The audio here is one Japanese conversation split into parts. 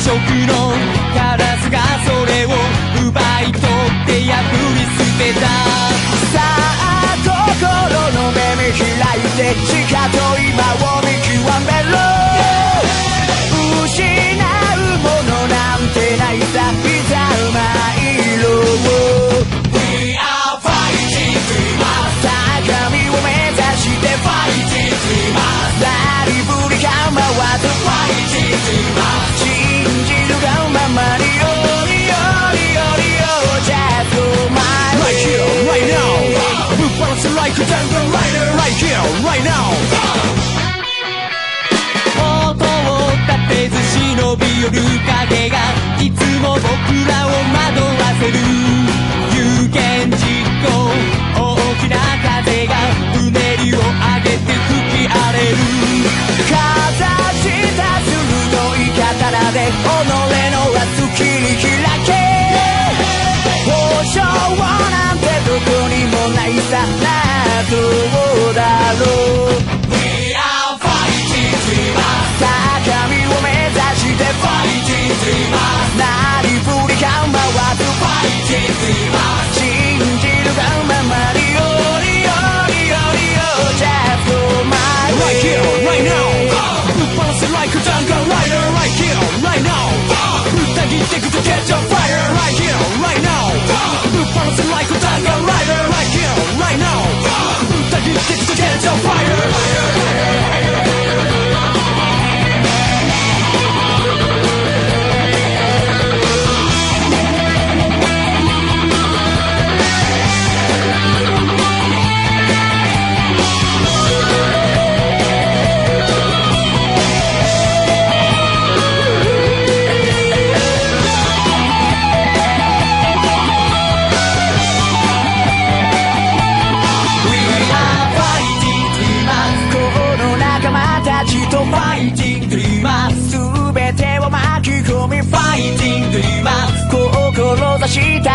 食の体 like a 音を立てず忍び寄る影がいつも僕らを惑わせる有言実行大きな風がうねりを上げて吹き荒れるかざした鋭い刀で炎どうだろう We are fighting dreamers 高みを目指して Fighting dreamers なりふり構わず Fighting dreamers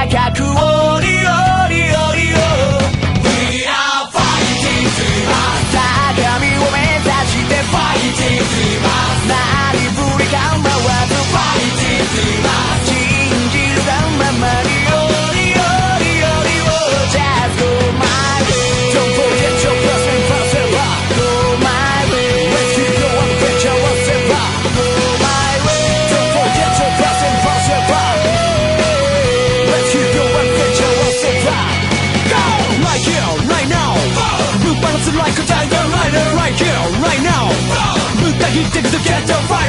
高く折り折り折り折 We are fighting to us 鏡を目指して fighting to us He to get the fire